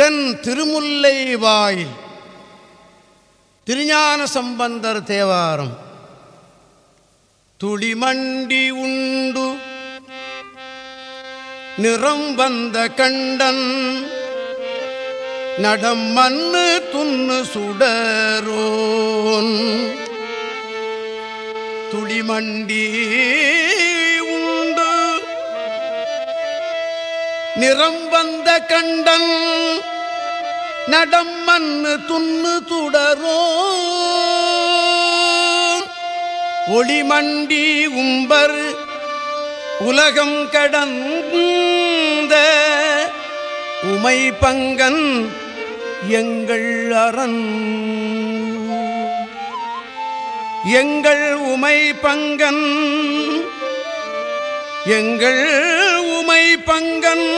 தென் திருமுல்லை வாயில் திருஞான சம்பந்தர் தேவாரம். துளிமண்டி உண்டு. நிறம் வந்த கண்டன். நடம் மண்ணு துண்ணு சுடரோன். துளிமண்டி நிறம் வந்த கண்டன் நடம் மண்ணு துண்ணு துடரோ ஒளிமண்டி உம்பர் உலகம் கடந்த உமை பங்கன் எங்கள் அரண். எங்கள் உமை பங்கன் எங்கள் உமை பங்கன்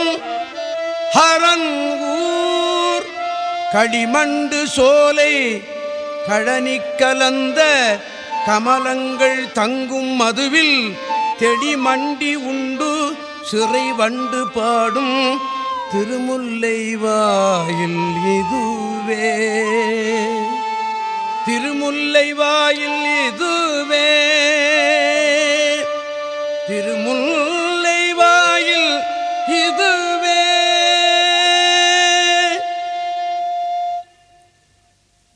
ஹரன் ஊர் சோலை கழனி கலந்த கமலங்கள் தங்கும் மதுவில் தெளிமண்டி உண்டு சிறை வண்டு பாடும் திருமுல்லை வாயில் இதுவே திருமுல்லை வாயில் இதுவே திருமுல்